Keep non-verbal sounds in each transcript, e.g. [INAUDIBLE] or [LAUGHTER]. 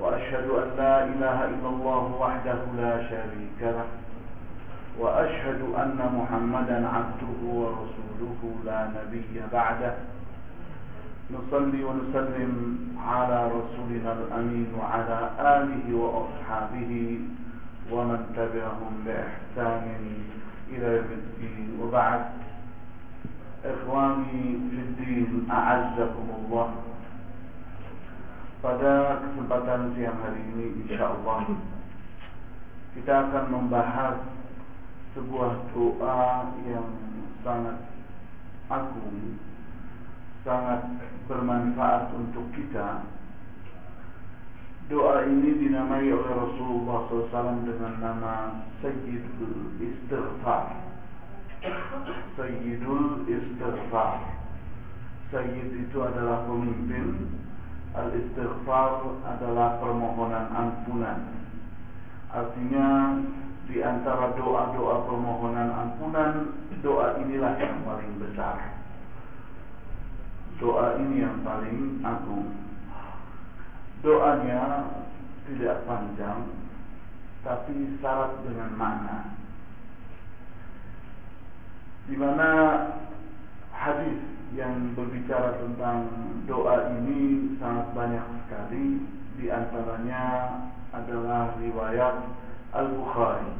وأشهد أن لا إله إلا الله وحده لا شريك له وأشهد أن محمدا عبده ورسوله لا نبي بعده. نصلي ونسلم على رسولنا الأمين وعلى آله وأصحابه ومن تبعهم بإحسان إلى يوم الدين. وبعد إخواني في الدين أعزكم الله. Pada kesempatan siang hari ini insya Allah Kita akan membahas sebuah doa yang sangat agung Sangat bermanfaat untuk kita. Doa ini dinamai oleh Rasulullah SAW dengan nama Sayyidul Istighfar. Sayyidul Istighfar. Sayyid itu adalah pemimpin Al-istighfar adalah permohonan ampunan. Artinya di antara doa-doa permohonan ampunan Doa inilah yang paling besar. Doa ini yang paling agung. Doanya tidak panjang Tapi syarat dengan makna. Di mana hadis yang berbicara tentang doa ini sangat banyak sekali. Di antaranya adalah riwayat Al-Bukhari.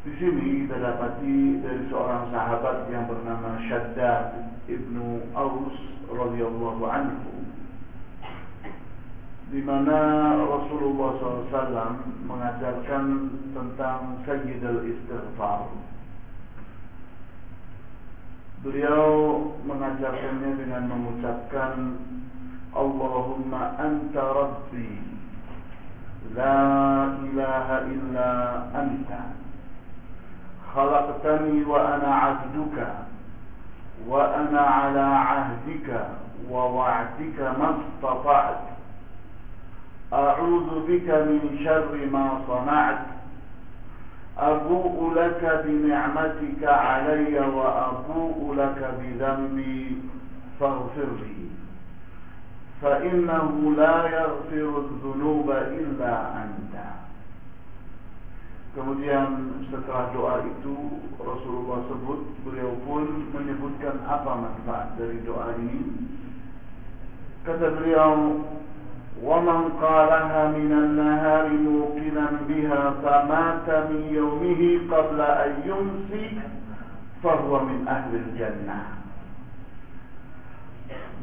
Di sini kita dapati dari seorang sahabat yang bernama Shaddad ibnu Aus radhiyallahu anhu di mana Rasulullah SAW mengajarkan tentang Sayyid al-Istighfar Beliau mengajarkannya dengan mengucapkan Allahumma anta rabbi La ilaha illa anta Khalaqtani wa ana abduka Wa ana ala ahdika Wa wa'dika mastata'at A'udhu bika min syarri ma sana'at أبوء لك بنعمتك علي وأبوء لك بذنبي فاغفر لي فإنه لا يغفر الذنوب إلا أنت Kemudian setelah doa itu Rasulullah sebut Beliau pun menyebutkan apa manfaat dari doa ini Kata beliau ومن قالها من النهار موقنا بها فمات من يومه قبل أن يمسي فهو من أهل الجنة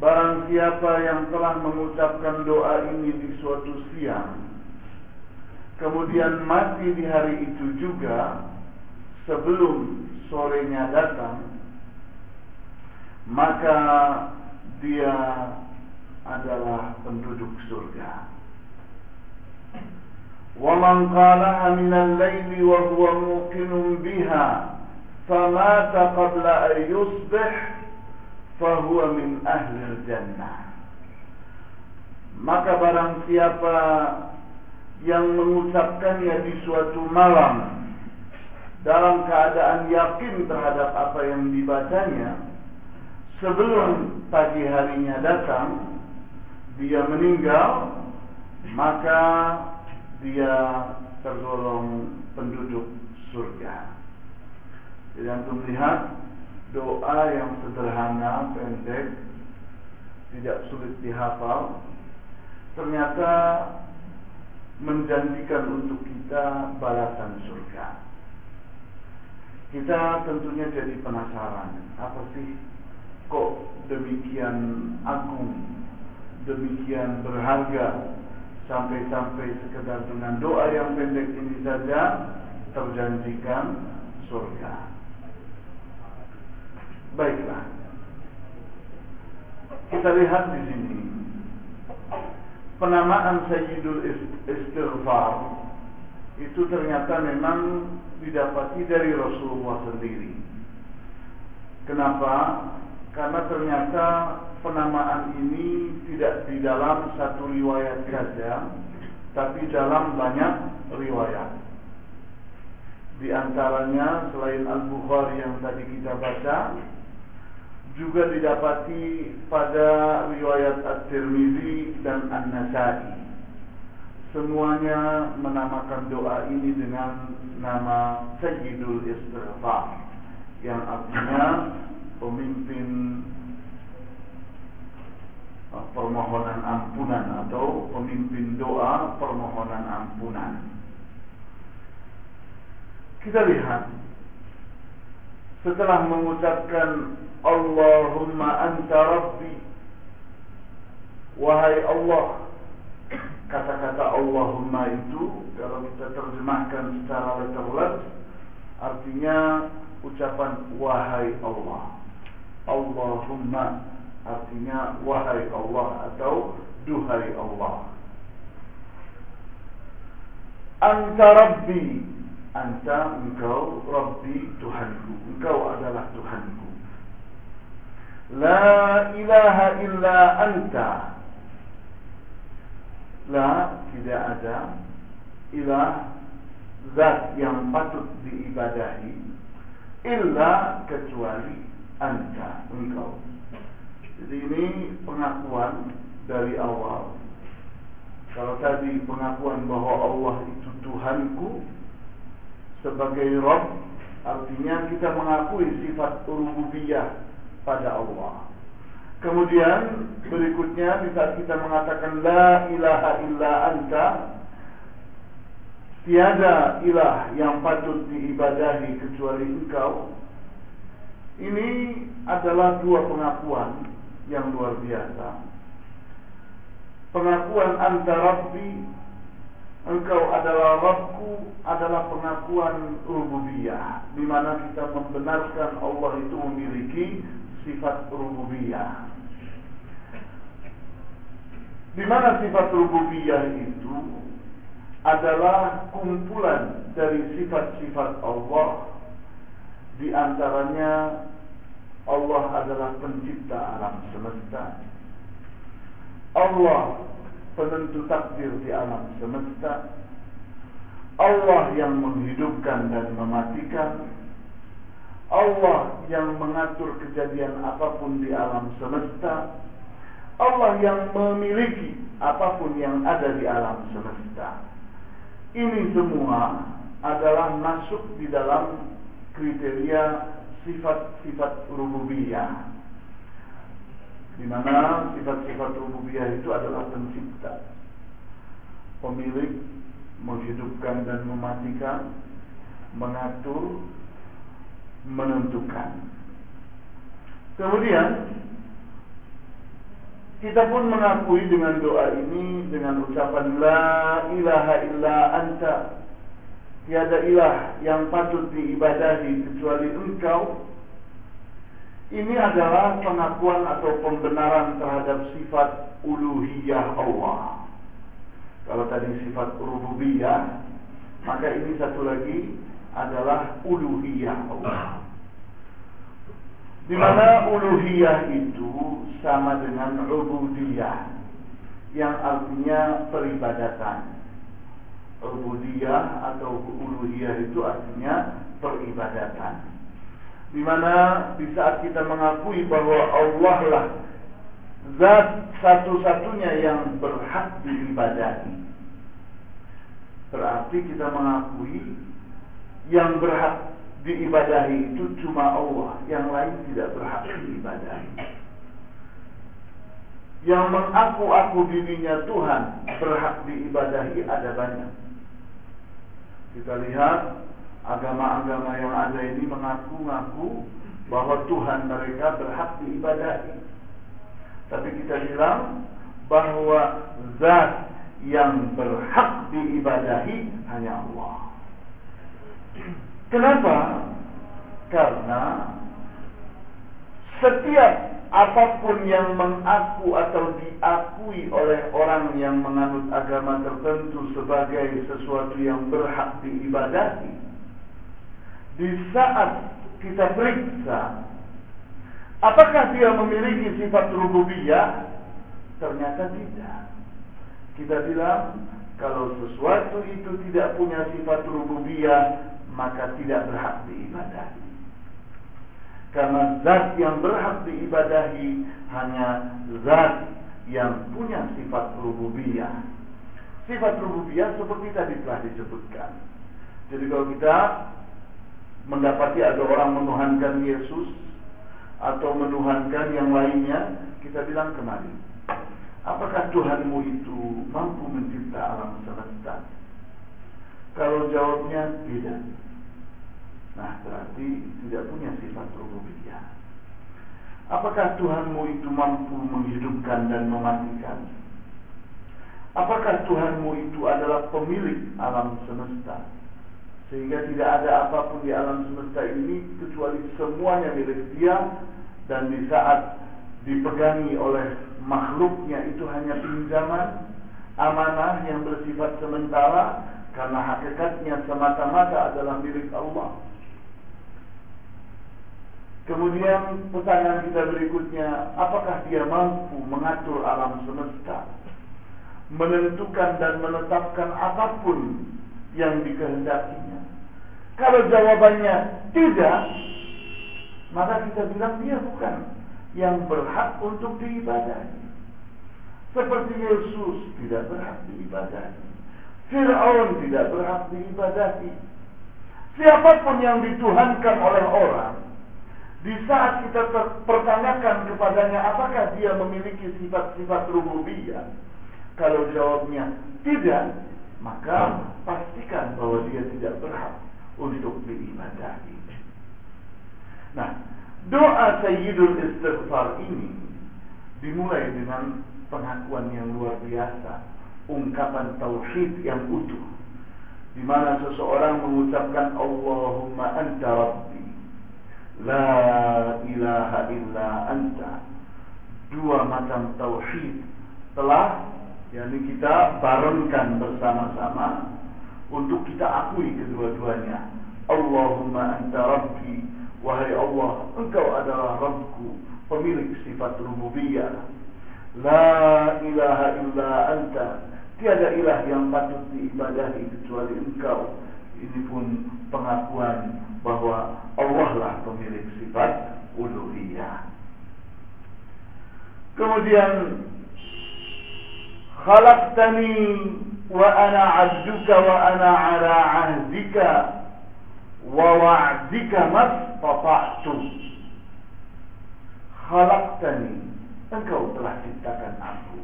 Barang siapa yang telah mengucapkan doa ini di suatu siang Kemudian mati di hari itu juga Sebelum sorenya datang Maka dia adalah penduduk surga. ومن قالها من الليل وهو موقن بها فمات قبل أن يصبح فهو من أهل الجنة maka barang siapa yang mengucapkannya di suatu malam dalam keadaan yakin terhadap apa yang dibacanya sebelum pagi harinya datang dia meninggal maka dia tergolong penduduk surga. Jadi antum lihat doa yang sederhana, pendek, tidak sulit dihafal, ternyata menjanjikan untuk kita balasan surga. Kita tentunya jadi penasaran, apa sih kok demikian agung demikian berharga sampai-sampai sekedar dengan doa yang pendek ini saja terjanjikan surga. Baiklah. kita lihat di sini penamaan Sayyidul Istighfar itu ternyata memang didapati dari Rasulullah sendiri. Kenapa? Karena ternyata penamaan ini tidak di dalam satu riwayat saja, tapi dalam banyak riwayat. Di antaranya selain Al-Bukhari yang tadi kita baca, juga didapati pada riwayat At-Tirmizi dan An-Nasai. Semuanya menamakan doa ini dengan nama Sayyidul Istighfar yang artinya pemimpin uh, permohonan ampunan atau pemimpin doa permohonan ampunan. Kita lihat setelah mengucapkan Allahumma anta rabbi Wahai Allah Kata-kata Allahumma itu Kalau kita terjemahkan secara letterless Artinya ucapan Wahai Allah Allahumma Artinya Wahai Allah Atau Duhai Allah. Anta Rabbi Anta engkau Rabbi Tuhanku Engkau adalah Tuhanku. La ilaha illa anta. La tidak ada Ilah Zat yang patut diibadahi Illa kecuali Anta Engkau Jadi ini pengakuan Dari awal Kalau tadi pengakuan bahwa Allah itu Tuhanku Sebagai Rabb Artinya kita mengakui sifat rububiyah pada Allah. Kemudian berikutnya di kita mengatakan la ilaha illa anta tiada ilah yang patut diibadahi kecuali engkau. Ini adalah dua pengakuan yang luar biasa. Pengakuan anta rabbi engkau adalah Rabbku adalah pengakuan rububiyah di mana kita membenarkan Allah itu memiliki sifat rububiyah. Di mana sifat rububiyah itu adalah kumpulan dari sifat-sifat Allah di antaranya Allah adalah pencipta alam semesta. Allah penentu takdir di alam semesta. Allah yang menghidupkan dan mematikan Allah yang mengatur kejadian apa pun di alam semesta Allah yang memiliki apa pun yang ada di alam semesta Ini semua adalah masuk di dalam kriteria sifat-sifat rububiyah di mana sifat-sifat rububiyah itu adalah pencipta pemilik menghidupkan dan mematikan mengatur menentukan. Kemudian kita pun mengakui dengan doa ini dengan ucapan la ilaha illa anta tiada ilah yang patut diibadahi kecuali engkau ini adalah pengakuan atau pembenaran terhadap sifat uluhiyah Allah kalau tadi sifat rububiyah maka ini satu lagi adalah uluhiyah Allah. Di mana uluhiyah itu sama dengan ubudiyah yang artinya peribadatan. Ubudiyah atau uluhiyah itu artinya peribadatan. Di mana di saat kita mengakui bahwa Allah lah zat satu-satunya yang berhak diibadahi. Berarti kita mengakui yang berhak diibadahi itu cuma Allah, yang lain tidak berhak diibadahi. Yang mengaku-aku dirinya Tuhan berhak diibadahi ada banyak. Kita lihat agama-agama yang ada ini mengaku-ngaku bahwa Tuhan mereka berhak diibadahi. Tapi kita bilang bahwa zat yang berhak diibadahi hanya Allah. Kenapa? Karena setiap apa pun yang mengaku atau diakui oleh orang yang menganut agama tertentu sebagai sesuatu yang berhak diibadahi di saat kita periksa apakah dia memiliki sifat rububiyah? Ternyata tidak. Kita bilang kalau sesuatu itu tidak punya sifat rububiyah maka tidak berhak diibadahi karena zat yang berhak diibadahi hanya zat yang punya sifat rububiyah. Sifat rububiyah seperti tadi telah disebutkan. Jadi kalau kita mendapati ada orang menuhankan Yesus atau menuhankan yang lainnya, kita bilang kembali, apakah Tuhanmu itu mampu mencipta alam semesta? Kalau jawabnya tidak, Nah berarti tidak punya sifat rububiyah. Apakah Tuhanmu itu mampu menghidupkan dan mematikan? Apakah Tuhanmu itu adalah pemilik alam semesta? Sehingga tidak ada apa pun di alam semesta ini kecuali semuanya milik dia dan di saat dipegangi oleh makhluknya itu hanya pinjaman amanah yang bersifat sementara karena hakikatnya semata-mata adalah milik Allah. Kemudian pertanyaan kita berikutnya, apakah dia mampu mengatur alam semesta? Menentukan dan menetapkan apa pun yang dikehendakinya. Kalau jawabannya tidak, maka kita bilang dia bukan yang berhak untuk diibadahi. Seperti Yesus tidak berhak diibadahi. Fir'aun tidak berhak diibadahi. Siapa pun yang dituhankan oleh orang di saat kita pertanyakan kepadanya apakah dia memiliki sifat-sifat rububiyah, kalau jawabnya tidak, maka pastikan bahwa dia tidak berhak untuk diibadahi. Nah, doa Sayyidul Istighfar ini dimulai dengan pengakuan yang luar biasa, ungkapan tauhid yang utuh, di mana seseorang mengucapkan Allahumma anta rabbi La ilaha illa anta. Dua macam tauhid Telah yakni kita barengkan bersama-sama Untuk kita akui kedua-duanya. Allahumma anta rabbi. Wahai Allah Engkau adalah Rabbku Pemilik sifat rububiyah. La ilaha illa anta. Tiada ilah yang patut diibadahi kecuali engkau. Ini pun pengakuan bahwa Allah lah pemilik sifat uluhiyah. Kemudian khalaqtani wa ana 'abduka wa ana 'ala 'ahdika wa wa'dika mastata'tu. Khalaqtani engkau telah ciptakan aku.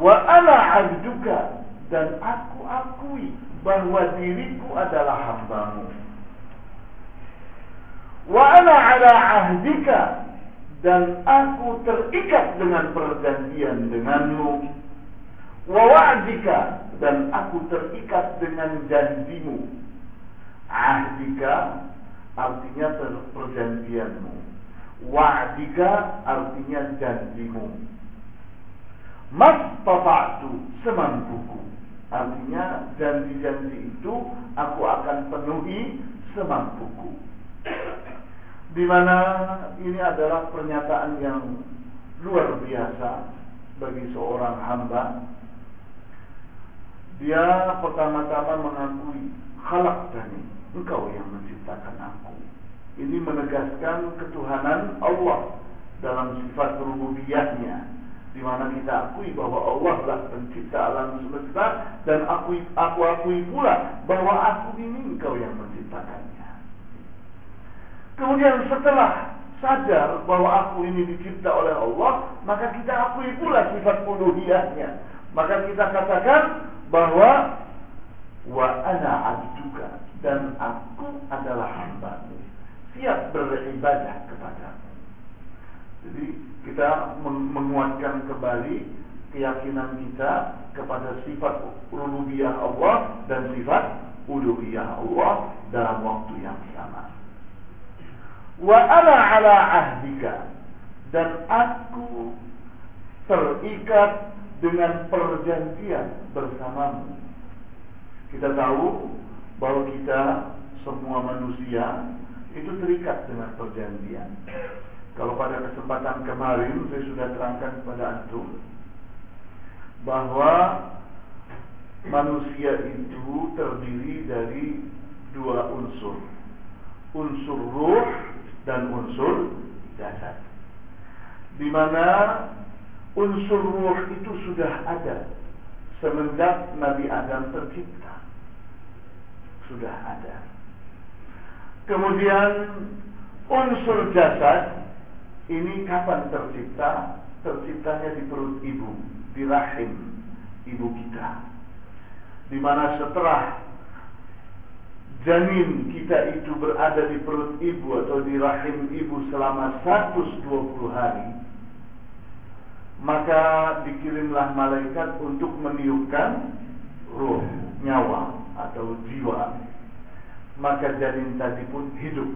Wa ana 'abduka dan aku akui bahwa diriku adalah hambamu. Wa ana ala ahdika dan aku terikat dengan perjanjian denganmu. Wa wa'dika dan aku terikat dengan janjimu. Ahdika artinya perjanjianmu. Wa'dika artinya janjimu. Mas semampuku Artinya janji-janji itu aku akan penuhi semampuku. Di mana ini adalah pernyataan yang luar biasa bagi seorang hamba. Dia pertama-tama mengakui halak tani, engkau yang menciptakan aku. Ini menegaskan ketuhanan Allah dalam sifat rububiyahnya di mana kita akui bahwa Allah lah pencipta alam semesta dan aku aku akui pula bahwa aku ini engkau yang menciptakannya. Kemudian setelah sadar bahwa aku ini dicipta oleh Allah, maka kita akui pula sifat uluhiyahnya. Maka kita katakan bahwa wa ana abduka dan aku adalah hambamu siap beribadah kepadamu. Jadi kita menguatkan kembali keyakinan kita kepada sifat rububiyah Allah dan sifat uluhiyah Allah dalam waktu yang sama. wa ana ala ahdika dan aku terikat dengan perjanjian bersamamu. Kita tahu bahwa kita semua manusia itu terikat dengan perjanjian. Kalau pada kesempatan kemarin saya sudah terangkan kepada antum bahwa manusia itu terdiri dari dua unsur. Unsur ruh dan unsur jasad. Di mana unsur ruh itu sudah ada semenjak Nabi Adam tercipta. Sudah ada. Kemudian unsur jasad ini kapan tercipta? Terciptanya di perut ibu, di rahim ibu kita. Di mana setelah janin kita itu berada di perut ibu atau di rahim ibu selama 120 hari, maka dikirimlah malaikat untuk meniupkan ruh, nyawa atau jiwa. Maka janin tadi pun hidup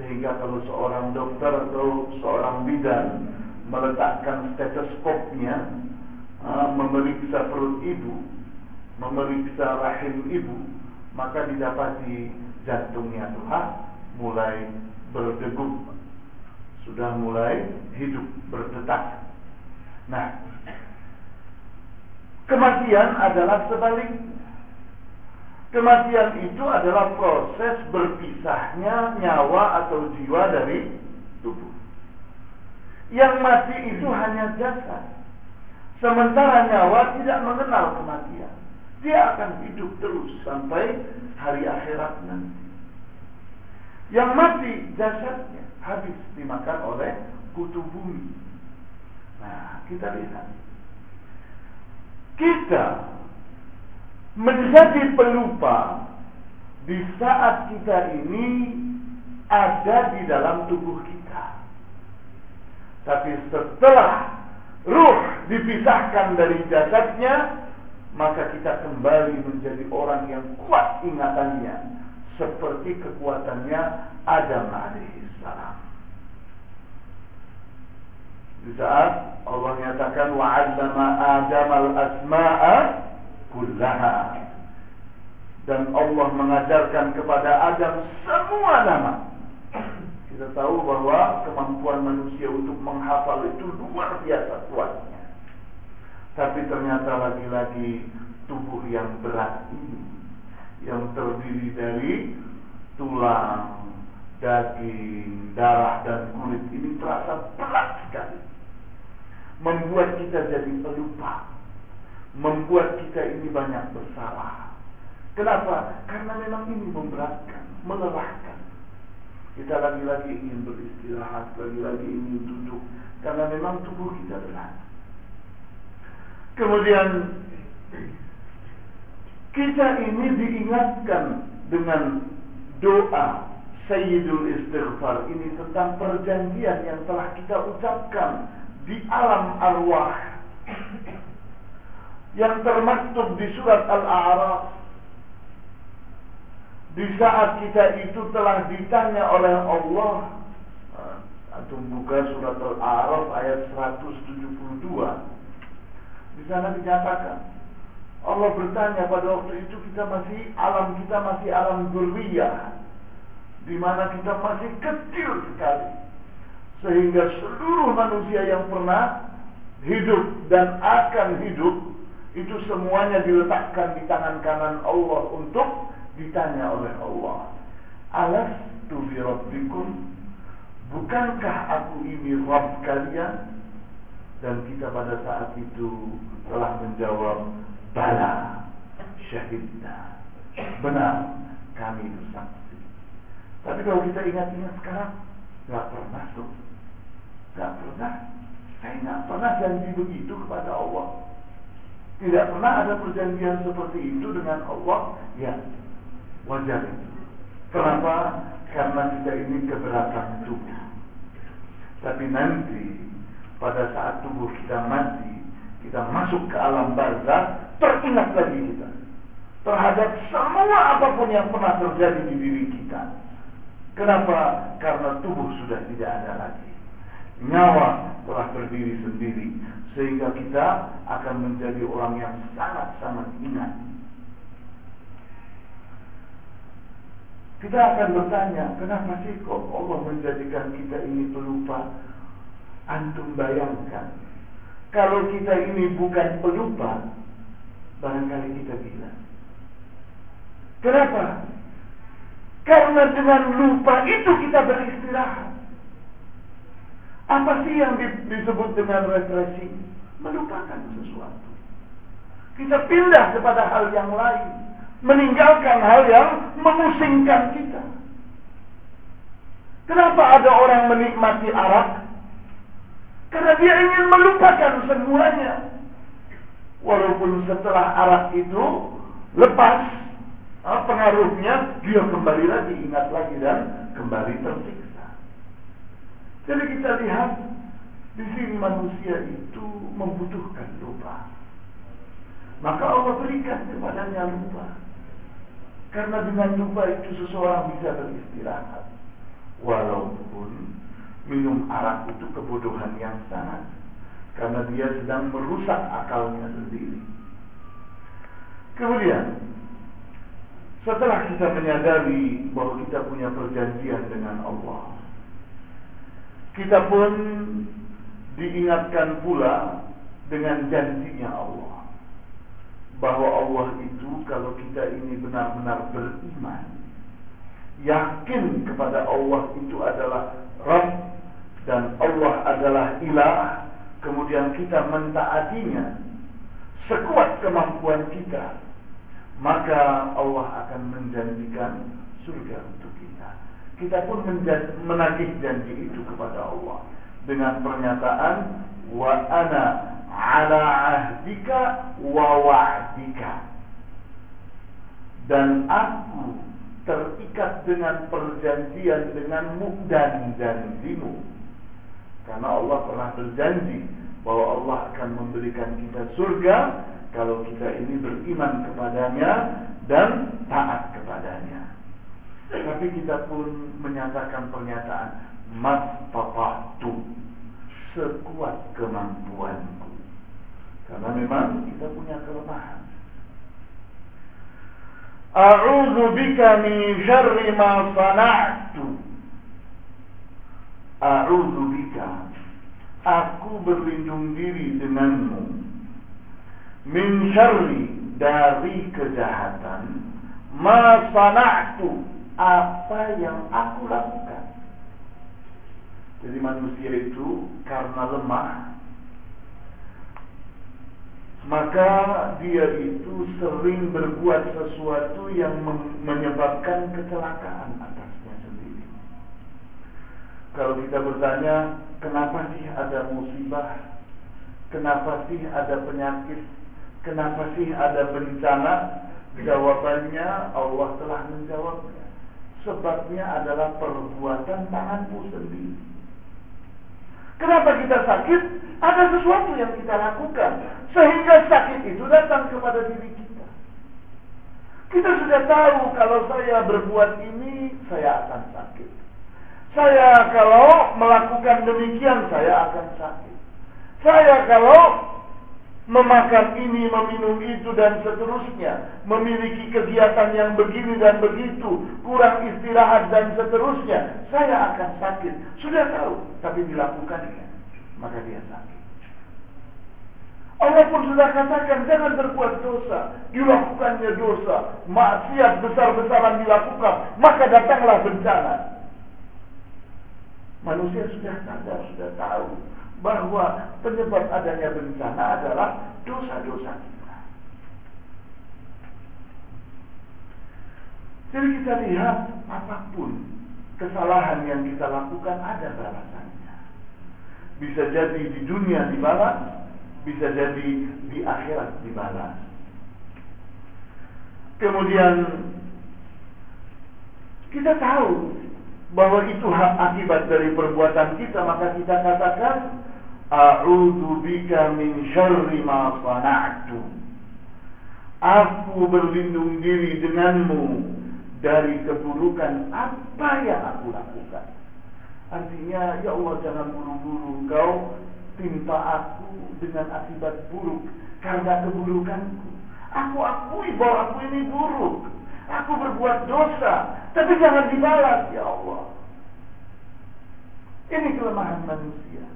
sehingga kalau seorang dokter atau seorang bidan meletakkan stetoskopnya memeriksa perut ibu, memeriksa rahim ibu, maka didapati jantungnya telah mulai berdegup, sudah mulai hidup berdetak. Nah, kematian adalah sebaliknya. Kematian itu adalah proses berpisahnya nyawa atau jiwa dari tubuh. Yang mati itu hanya jasad. Sementara nyawa tidak mengenal kematian. Dia akan hidup terus sampai hari akhirat nanti. Yang mati jasadnya habis dimakan oleh kutu bumi. Nah, kita lihat. Kita menjadi pelupa di saat kita ini ada di dalam tubuh kita. Tapi setelah ruh dipisahkan dari jasadnya, maka kita kembali menjadi orang yang kuat ingatannya seperti kekuatannya Adam alaihissalam. Di saat Allah nyatakan wa'allama Adam al-asma'a kullaha. Dan Allah mengajarkan kepada Adam semua nama. Kita tahu bahwa kemampuan manusia untuk menghafal itu luar biasa kuatnya. Tapi ternyata lagi-lagi tubuh yang berat ini yang terdiri dari tulang, daging, darah dan kulit ini terasa berat sekali. Membuat kita jadi pelupa membuat kita ini banyak bersalah. Kenapa? Karena memang ini memberatkan, melelahkan. Kita lagi-lagi ingin beristirahat, lagi-lagi ingin duduk, karena memang tubuh kita berat. Kemudian kita ini diingatkan dengan doa Sayyidul Istighfar ini tentang perjanjian yang telah kita ucapkan di alam arwah yang termaktub di surat Al-A'raf. Di saat kita itu telah ditanya oleh Allah atau buka surat Al-A'raf ayat 172 di sana dinyatakan Allah bertanya pada waktu itu kita masih alam kita masih alam durriyah di mana kita masih kecil sekali sehingga seluruh manusia yang pernah hidup dan akan hidup itu semuanya diletakkan di tangan kanan Allah untuk ditanya oleh Allah. Alas tu rabbikum? Bukankah aku ini Rabb kalian? Dan kita pada saat itu telah menjawab Bala Syahidna. Benar Kami bersaksi Tapi kalau kita ingat-ingat sekarang Gak pernah tuh. Gak pernah. Saya gak pernah janji begitu kepada Allah tidak pernah ada perjanjian seperti itu dengan Allah. Ya, wajar. Kenapa? Karena kita ini keberatan tubuh. Tapi nanti pada saat tubuh kita mati, kita masuk ke alam barzah, teringat lagi kita terhadap semua apa pun yang pernah terjadi di diri kita. Kenapa? Karena tubuh sudah tidak ada lagi. Nyawa telah berdiri sendiri. Sehingga kita akan menjadi orang yang sangat-sangat ingat. Kita akan bertanya, kenapa sih kok Allah menjadikan kita ini pelupa? Antum bayangkan, kalau kita ini bukan pelupa, barangkali kita bilang. Kenapa? Karena dengan lupa itu kita beristirahat. Apa sih yang disebut dengan refreshing? Melupakan sesuatu. Kita pindah kepada hal yang lain meninggalkan hal yang memusingkan kita. Kenapa ada orang menikmati arak? Karena dia ingin melupakan semuanya. Walaupun setelah arak itu lepas ah, pengaruhnya, dia kembali lagi ingat lagi dan kembali tersiksa. Jadi kita lihat di sini manusia itu membutuhkan lupa. Maka Allah berikan kepadanya lupa. Karena dengan lupa itu seseorang bisa beristirahat. Walaupun minum arak itu kebodohan yang sangat. Karena dia sedang merusak akalnya sendiri. Kemudian, setelah kita menyadari bahwa kita punya perjanjian dengan Allah, kita pun diingatkan pula dengan janjinya Allah bahwa Allah itu kalau kita ini benar-benar beriman yakin kepada Allah itu adalah Rabb dan Allah adalah ilah kemudian kita mentaatinya sekuat kemampuan kita maka Allah akan menjanjikan surga untuk kita kita pun menagih janji itu kepada Allah dengan pernyataan wa ana ala ahdika wa wa'dika. Dan aku terikat dengan perjanjian denganmu dan janjimu. Karena Allah pernah berjanji bahwa Allah akan memberikan kita surga kalau kita ini beriman kepadanya dan taat kepadanya tapi kita pun menyatakan pernyataan mas tu sekuat kemampuanku karena memang kita punya kelemahan. A'udzu bika min syarri ma sana'tu. A'udzu bika. Aku berlindung diri denganmu. Min syarri dari kejahatan ma sana'tu apa yang aku lakukan. Jadi manusia itu karena lemah maka dia itu sering berbuat sesuatu yang menyebabkan kecelakaan atasnya sendiri. Kalau kita bertanya, kenapa sih ada musibah? Kenapa sih ada penyakit? Kenapa sih ada bencana? Jawabannya Allah telah menjawabnya. Sebabnya adalah perbuatan tanganmu sendiri. Kenapa kita sakit? Ada sesuatu yang kita lakukan sehingga sakit itu datang kepada diri kita. Kita sudah tahu kalau saya berbuat ini saya akan sakit. Saya kalau melakukan demikian saya akan sakit. Saya kalau memakan ini, meminum itu dan seterusnya, memiliki kegiatan yang begini dan begitu, kurang istirahat dan seterusnya, saya akan sakit. Sudah tahu, tapi dilakukannya, maka dia sakit. Allah pun sudah katakan jangan berbuat dosa, dilakukannya dosa, maksiat besar-besaran dilakukan, maka datanglah bencana. Manusia sudah sadar, sudah tahu bahwa penyebab adanya bencana adalah dosa-dosa kita. Jadi kita lihat apa pun kesalahan yang kita lakukan ada balasannya. Bisa jadi di dunia dibalas, bisa jadi di akhirat dibalas. Kemudian kita tahu bahwa itu hak akibat dari perbuatan kita, maka kita katakan A'udzu bika min syarri ma sana'tu. Aku berlindung diri denganmu dari keburukan apa yang aku lakukan. Artinya, ya Allah jangan buru-buru engkau timpa aku dengan akibat buruk karena keburukanku. Aku akui bahwa aku ini buruk. Aku berbuat dosa, tapi jangan dibalas, ya Allah. Ini kelemahan manusia.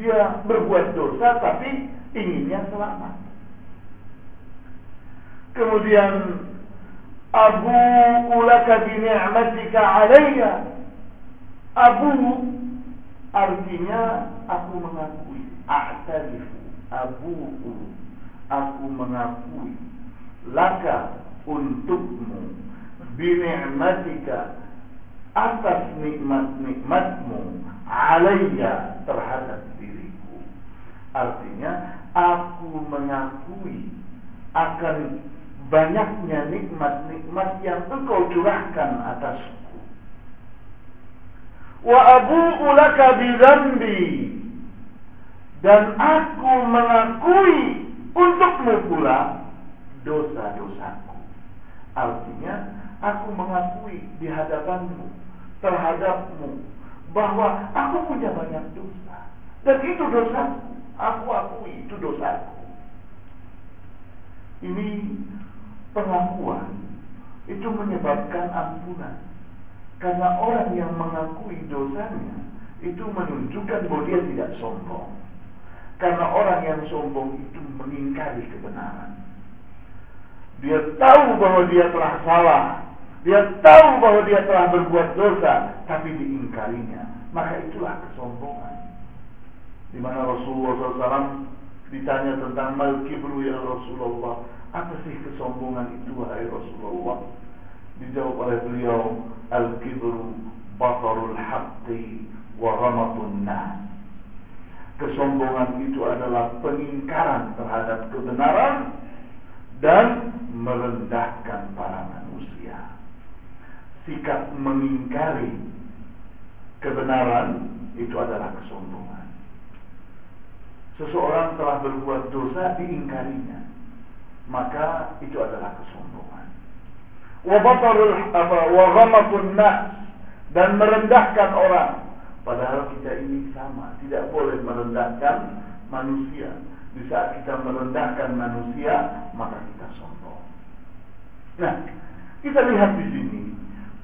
Dia berbuat dosa tapi inginnya selamat. Kemudian Abu ulaka bi ni'matika alayya. Abu artinya aku mengakui. A'tarifu. Abu aku mengakui. Laka untukmu bi ni'matika atas nikmat-nikmatmu alayya terhadap diriku. Artinya aku mengakui akan banyaknya nikmat-nikmat yang engkau curahkan atasku. Wa abu'u laka bidzambi dan aku mengakui untukmu pula dosa-dosaku. Artinya aku mengakui di hadapanmu terhadapmu bahwa aku punya banyak dosa dan itu dosaku. Aku akui itu dosaku. Ini pengakuan itu menyebabkan ampunan. Karena orang yang mengakui dosanya itu menunjukkan bahwa dia tidak sombong. Karena orang yang sombong itu mengingkari kebenaran. Dia tahu bahwa dia telah salah. Dia tahu bahwa dia telah berbuat dosa, tapi diingkarinya. Maka itulah kesombongan. Di mana Rasulullah SAW ditanya tentang mal kibru ya Rasulullah. Apa sih kesombongan itu wahai Rasulullah? Dijawab oleh beliau, Al-kibru batarul haqqi wa ghamatun nas. Kesombongan itu adalah pengingkaran terhadap kebenaran dan merendahkan para. Sikap mengingkari kebenaran itu adalah kesombongan. Seseorang telah berbuat dosa diingkarinya maka itu adalah kesombongan. Wabatarul dan merendahkan orang. Padahal kita ini sama, tidak boleh merendahkan manusia. Di saat kita merendahkan manusia, maka kita sombong. Nah, kita lihat di sini,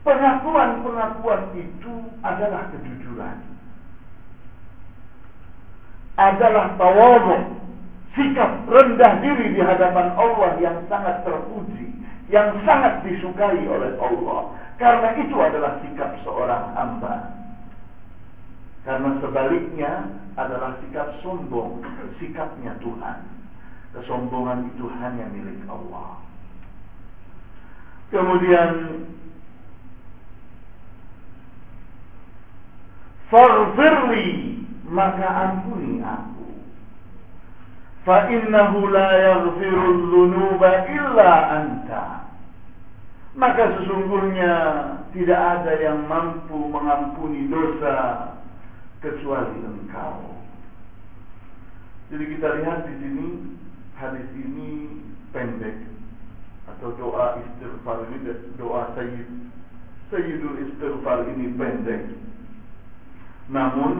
pengakuan-pengakuan itu adalah kejujuran. Adalah tawadhu sikap rendah diri di hadapan Allah yang sangat terpuji, yang sangat disukai oleh Allah. Karena itu adalah sikap seorang hamba. Karena sebaliknya adalah sikap sombong, sikapnya Tuhan. Kesombongan itu hanya milik Allah. Kemudian Faghfirli maka ampuni aku. Fa innahu la yaghfirul dhunuba illa anta. Maka sesungguhnya tidak ada yang mampu mengampuni dosa kecuali engkau. Jadi kita lihat di sini hadis ini pendek atau doa istighfar ini doa sayyid sayyidul istighfar ini pendek namun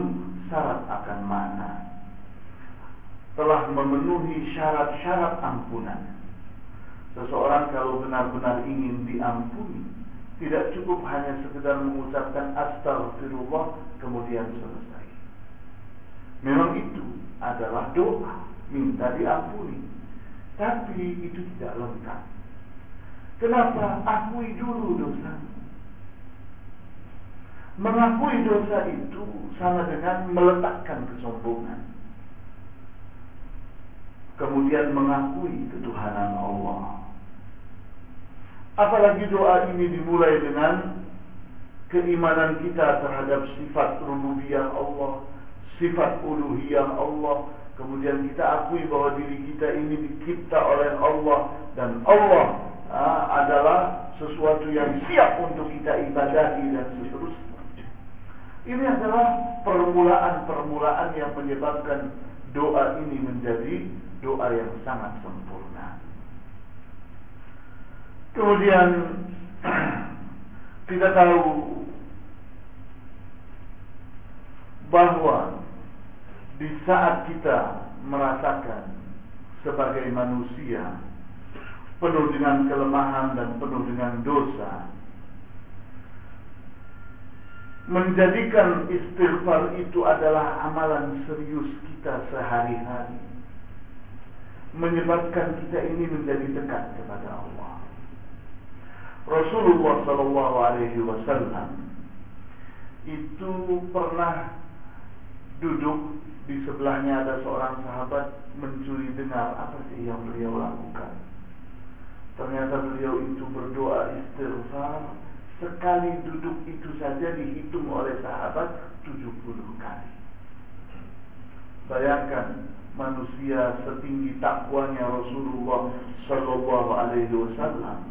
syarat akan mana telah memenuhi syarat-syarat ampunan. Seseorang kalau benar-benar ingin diampuni, tidak cukup hanya sekedar mengucapkan astagfirullah kemudian selesai. Memang itu adalah doa minta diampuni. Tapi itu tidak lengkap. Kenapa? Akui dulu dosa. Mengakui dosa itu sama dengan meletakkan kesombongan kemudian mengakui ketuhanan Allah. Apalagi doa ini dimulai dengan keimanan kita terhadap sifat rububiyah Allah, sifat uluhiyah Allah, kemudian kita akui bahwa diri kita ini dicipta oleh Allah dan Allah ah, adalah sesuatu yang siap untuk kita ibadahi dan seterusnya. Ini adalah permulaan-permulaan yang menyebabkan doa ini menjadi doa yang sangat sempurna. Kemudian [CLEARS THROAT] kita tahu bahwa di saat kita merasakan sebagai manusia penuh dengan kelemahan dan penuh dengan dosa menjadikan istighfar itu adalah amalan serius kita sehari-hari menyebabkan kita ini menjadi dekat kepada Allah. Rasulullah Sallallahu Alaihi Wasallam itu pernah duduk di sebelahnya ada seorang sahabat mencuri dengar apa sih yang beliau lakukan. Ternyata beliau itu berdoa istighfar Sekali duduk itu saja dihitung oleh sahabat 70 kali. Bayangkan manusia setinggi takwanya Rasulullah Shallallahu Alaihi Wasallam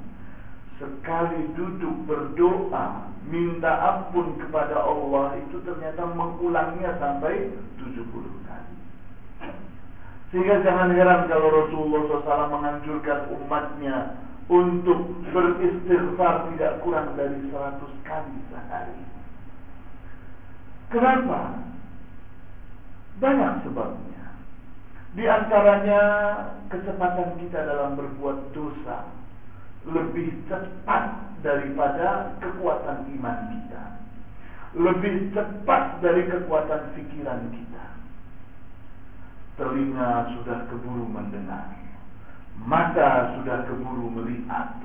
sekali duduk berdoa minta ampun kepada Allah itu ternyata mengulangnya sampai 70 kali. Sehingga jangan heran kalau Rasulullah SAW menganjurkan umatnya untuk beristighfar tidak kurang dari 100 kali sehari. Kenapa? Banyak sebabnya. Di antaranya kecepatan kita dalam berbuat dosa lebih cepat daripada kekuatan iman kita. Lebih cepat dari kekuatan pikiran kita. Telinga sudah keburu mendengar mata sudah keburu melihat.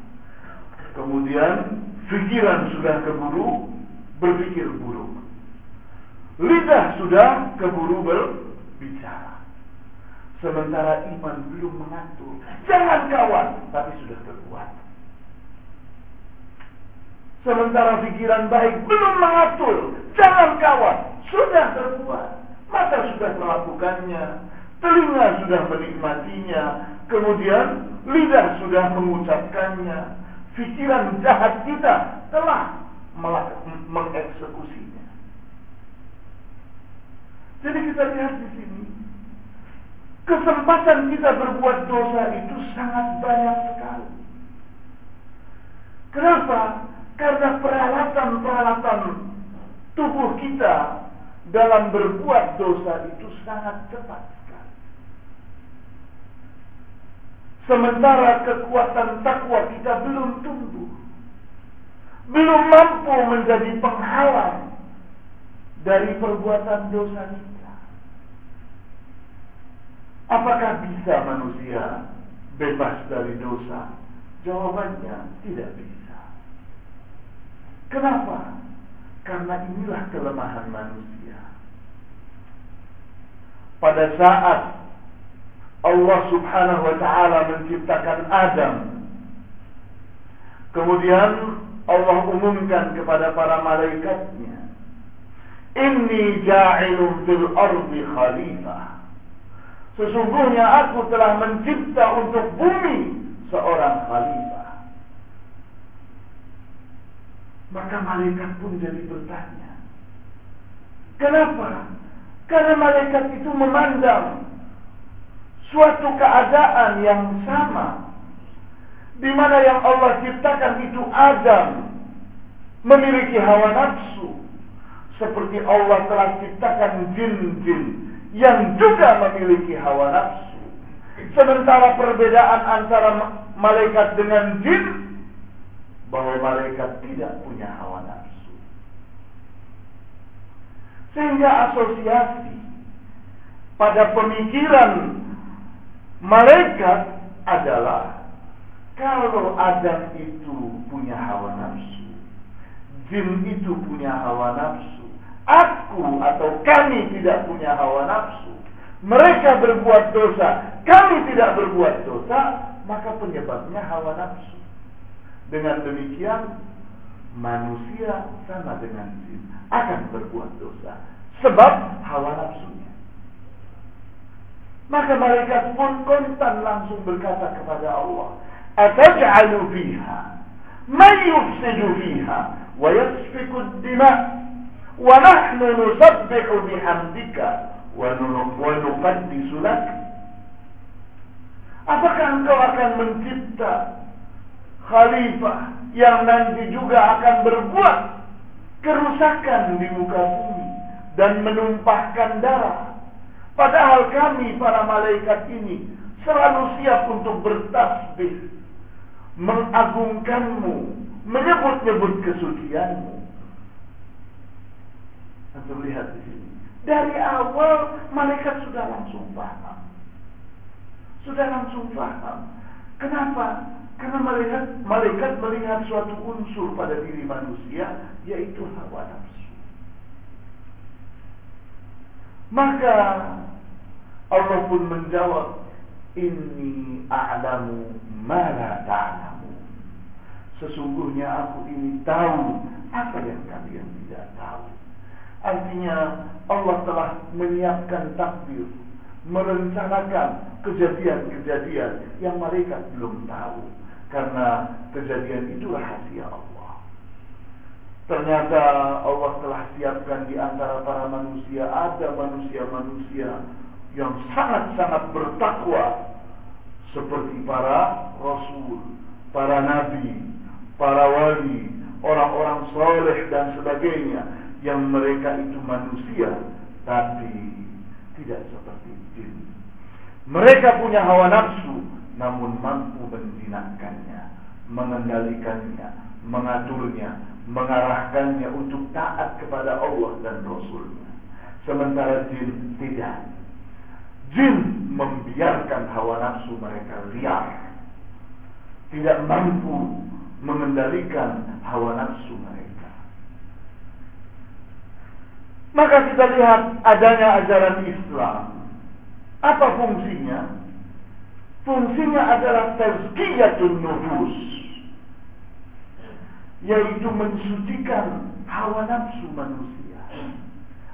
Kemudian pikiran sudah keburu berpikir buruk. Lidah sudah keburu berbicara. Sementara iman belum mengatur. Jangan kawan, tapi sudah terbuat. Sementara pikiran baik belum mengatur. Jangan kawan, sudah terbuat. Mata sudah melakukannya. Telinga sudah menikmatinya. Kemudian lidah sudah mengucapkannya. Pikiran jahat kita telah mengeksekusinya. Jadi kita lihat di sini. Kesempatan kita berbuat dosa itu sangat banyak sekali. Kenapa? Karena peralatan-peralatan tubuh kita dalam berbuat dosa itu sangat cepat. Sementara kekuatan takwa kita belum tumbuh. Belum mampu menjadi penghalang dari perbuatan dosa kita. Apakah bisa manusia bebas dari dosa? Jawabannya tidak bisa. Kenapa? Karena inilah kelemahan manusia. Pada saat Allah subhanahu wa ta'ala menciptakan Adam. Kemudian Allah umumkan kepada para malaikatnya. Inni ja'ilun fil ardi khalifah. Sesungguhnya aku telah mencipta untuk bumi seorang khalifah. Maka malaikat pun jadi bertanya. Kenapa? Karena malaikat itu memandang suatu keadaan yang sama di mana yang Allah ciptakan itu Adam memiliki hawa nafsu seperti Allah telah ciptakan jin-jin yang juga memiliki hawa nafsu. Sementara perbedaan antara malaikat dengan jin bahwa malaikat tidak punya hawa nafsu. Sehingga asosiasi pada pemikiran Malaikat adalah kalau Adam itu punya hawa nafsu, jin itu punya hawa nafsu, aku atau kami tidak punya hawa nafsu, mereka berbuat dosa, kami tidak berbuat dosa, maka penyebabnya hawa nafsu. Dengan demikian, manusia sama dengan jin akan berbuat dosa, sebab hawa nafsunya. Maka malaikat pun kontan langsung berkata kepada Allah, "Ataj'alu fiha man yufsidu fiha wa yasfiku ad-dima wa nahnu nusabbihu bihamdika wa nuqaddisu lak?" Apakah engkau akan mencipta khalifah yang nanti juga akan berbuat kerusakan di muka bumi dan menumpahkan darah. Padahal kami para malaikat ini selalu siap untuk bertasbih, mengagungkanmu, menyebut-nyebut kesucianmu. Anda lihat di sini. Dari awal malaikat sudah langsung paham. Sudah langsung paham. Kenapa? Karena melihat malaikat melihat suatu unsur pada diri manusia yaitu hawa nafsu. Maka Allah pun menjawab, "Inni a'lamu ma la ta'lamu." Sesungguhnya aku ini tahu apa yang kalian tidak tahu. Artinya Allah telah menyiapkan takdir, merencanakan kejadian-kejadian yang mereka belum tahu. Karena kejadian itu rahasia Allah. Ternyata Allah telah siapkan di antara para manusia ada manusia-manusia yang sangat-sangat bertakwa seperti para rasul, para nabi, para wali, orang-orang soleh dan sebagainya yang mereka itu manusia tapi tidak seperti jin. Mereka punya hawa nafsu namun mampu menjinakkannya, mengendalikannya, mengaturnya, mengarahkannya untuk taat kepada Allah dan Rasulnya. Sementara jin tidak. Jin membiarkan hawa nafsu mereka liar. Tidak mampu mengendalikan hawa nafsu mereka. Maka kita lihat adanya ajaran Islam. Apa fungsinya? Fungsinya adalah tazkiyatun nufus. Yaitu mensucikan hawa nafsu manusia.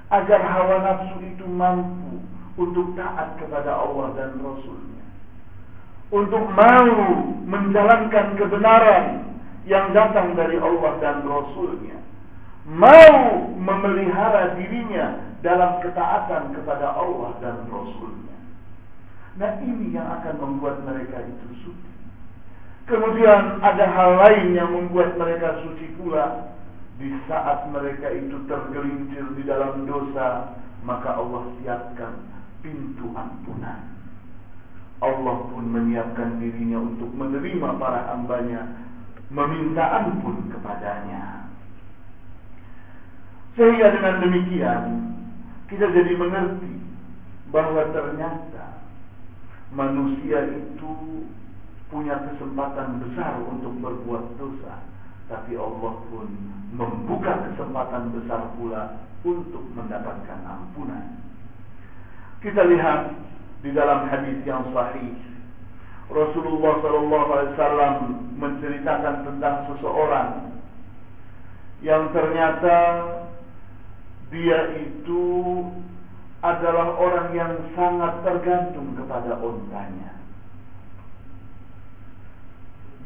Agar hawa nafsu itu mampu untuk taat kepada Allah dan Rasulnya. Untuk mau menjalankan kebenaran yang datang dari Allah dan Rasulnya. Mau memelihara dirinya dalam ketaatan kepada Allah dan Rasulnya. Nah ini yang akan membuat mereka itu suci. Kemudian ada hal lain yang membuat mereka suci pula. Di saat mereka itu tergelincir di dalam dosa, maka Allah siapkan pintu ampunan. Allah pun menyiapkan dirinya untuk menerima para hambanya, meminta ampun kepadanya. Sehingga dengan demikian, kita jadi mengerti bahwa ternyata manusia itu punya kesempatan besar untuk berbuat dosa, tapi Allah pun membuka kesempatan besar pula untuk mendapatkan ampunan. Kita lihat di dalam hadis yang sahih Rasulullah SAW menceritakan tentang seseorang yang ternyata dia itu adalah orang yang sangat tergantung kepada ontanya.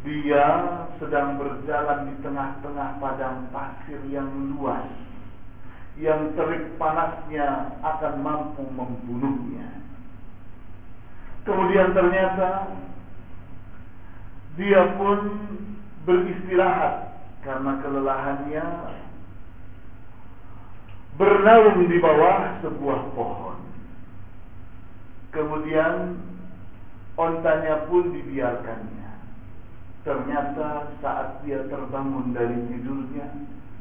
Dia sedang berjalan di tengah-tengah padang pasir yang luas, yang terik panasnya akan mampu membunuhnya. Kemudian ternyata dia pun beristirahat karena kelelahannya bernaung di bawah sebuah pohon. Kemudian ontanya pun dibiarkannya. Ternyata saat dia terbangun dari tidurnya,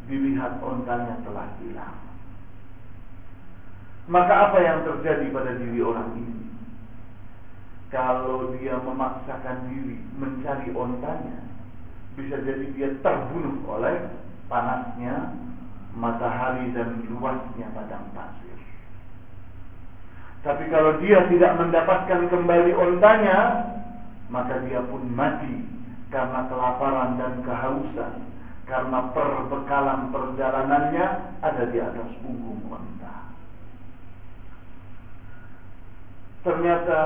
dilihat ontanya telah hilang. Maka apa yang terjadi pada diri orang ini? Kalau dia memaksakan diri mencari ontanya, bisa jadi dia terbunuh oleh panasnya matahari dan luasnya padang pasir. Tapi kalau dia tidak mendapatkan kembali ontanya, maka dia pun mati karena kelaparan dan kehausan. Karena perbekalan perjalanannya ada di atas punggung onta. Ternyata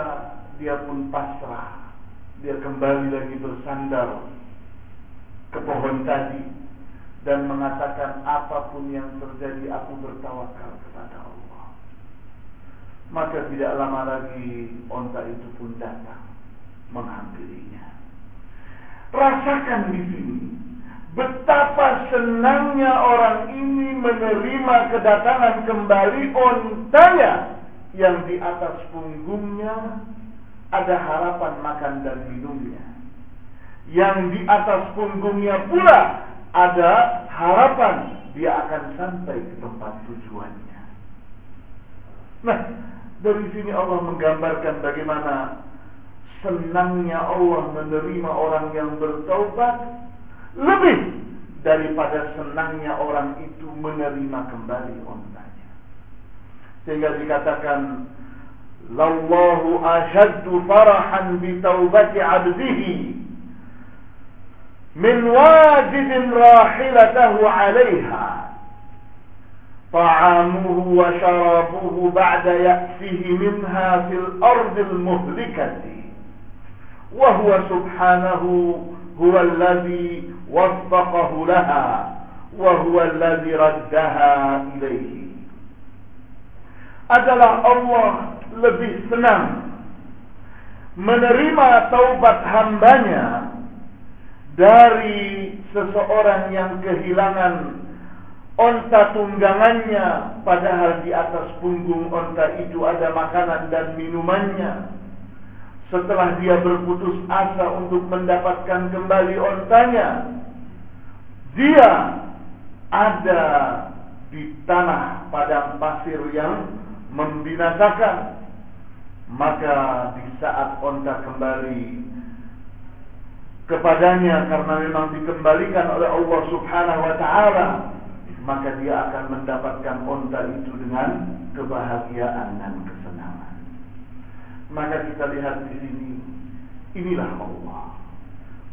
dia pun pasrah. Dia kembali lagi bersandar ke pohon tadi dan mengatakan apa pun yang terjadi aku bertawakal kepada Allah. Maka tidak lama lagi onta itu pun datang menghampirinya. Rasakan di sini betapa senangnya orang ini menerima kedatangan kembali ontanya yang di atas punggungnya ada harapan makan dan minumnya. Yang di atas punggungnya pula ada harapan dia akan sampai ke tempat tujuannya. Nah, dari sini Allah menggambarkan bagaimana senangnya Allah menerima orang yang bertaubat lebih daripada senangnya orang itu menerima kembali ontanya. Sehingga dikatakan Lallahu ashaddu farahan bi taubati abdihi min wajidin rahilatahu alaiha طعامه وشرابه بعد يأسه منها في الأرض المهلكة وهو سبحانه هو الذي وفقه لها وهو الذي ردها إليه الله adalah Allah lebih senang menerima taubat hambanya dari seseorang yang kehilangan onta tunggangannya padahal di atas punggung onta itu ada makanan dan minumannya setelah dia berputus asa untuk mendapatkan kembali ontanya dia ada di tanah padang pasir yang membinasakan. Maka di saat onta kembali kepadanya karena memang dikembalikan oleh Allah Subhanahu wa taala maka dia akan mendapatkan onta itu dengan kebahagiaan dan maka kita lihat di sini inilah Allah.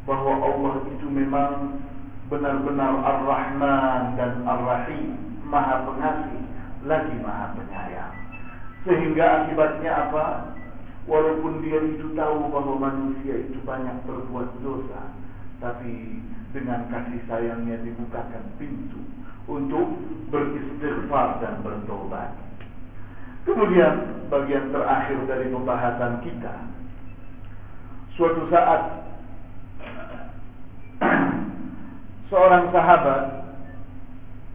Bahwa Allah itu memang benar-benar Ar-Rahman dan Ar-Rahim Maha Pengasih lagi Maha Penyayang. Sehingga akibatnya apa? Walaupun dia itu tahu bahwa manusia itu banyak berbuat dosa tapi dengan kasih sayangnya dibukakan pintu untuk beristighfar dan bertobat Kemudian bagian terakhir dari pembahasan kita Suatu saat [CLEARS THROAT] Seorang sahabat